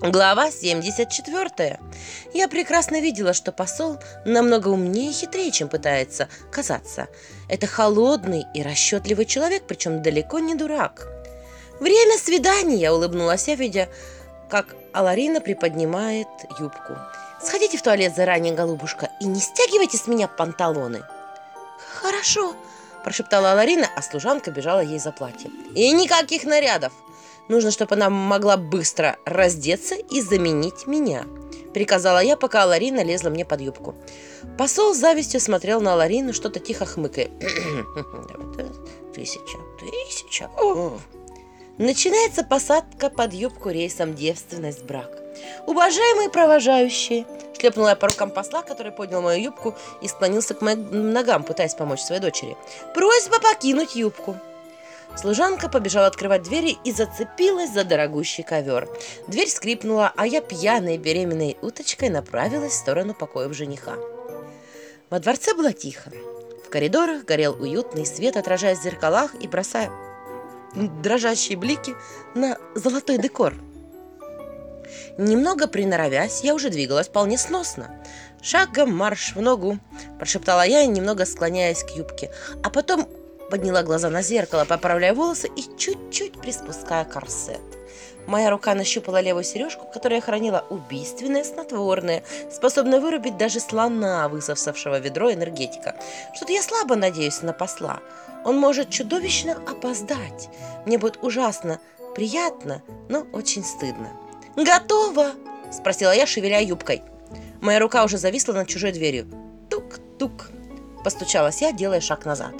Глава 74. Я прекрасно видела, что посол намного умнее и хитрее, чем пытается казаться. Это холодный и расчетливый человек, причем далеко не дурак. «Время свидания!» – улыбнулась я, видя, как Аларина приподнимает юбку. «Сходите в туалет заранее, голубушка, и не стягивайте с меня панталоны!» «Хорошо!» – прошептала Аларина, а служанка бежала ей за платьем. «И никаких нарядов! Нужно, чтобы она могла быстро раздеться и заменить меня», — приказала я, пока Ларина лезла мне под юбку. Посол с завистью смотрел на Ларину, что-то тихо хмыкая. «Тысяча, тысяча...» Начинается посадка под юбку рейсом «Девственность, брак». «Уважаемые провожающие!» Шлепнула я по рукам посла, который поднял мою юбку и склонился к моим ногам, пытаясь помочь своей дочери. «Просьба покинуть юбку!» Служанка побежала открывать двери и зацепилась за дорогущий ковер. Дверь скрипнула, а я пьяной беременной уточкой направилась в сторону покоев жениха. Во дворце было тихо. В коридорах горел уютный свет, отражаясь в зеркалах и бросая дрожащие блики на золотой декор. Немного приноровясь, я уже двигалась вполне сносно. «Шагом марш в ногу!» – прошептала я, немного склоняясь к юбке. А потом Подняла глаза на зеркало, поправляя волосы и чуть-чуть приспуская корсет. Моя рука нащупала левую сережку, которая хранила убийственное снотворное, способное вырубить даже слона, высосавшего ведро энергетика. Что-то я слабо надеюсь на посла. Он может чудовищно опоздать. Мне будет ужасно приятно, но очень стыдно. «Готово!» – спросила я, шевеля юбкой. Моя рука уже зависла над чужой дверью. Тук-тук. Постучалась я, делая шаг назад.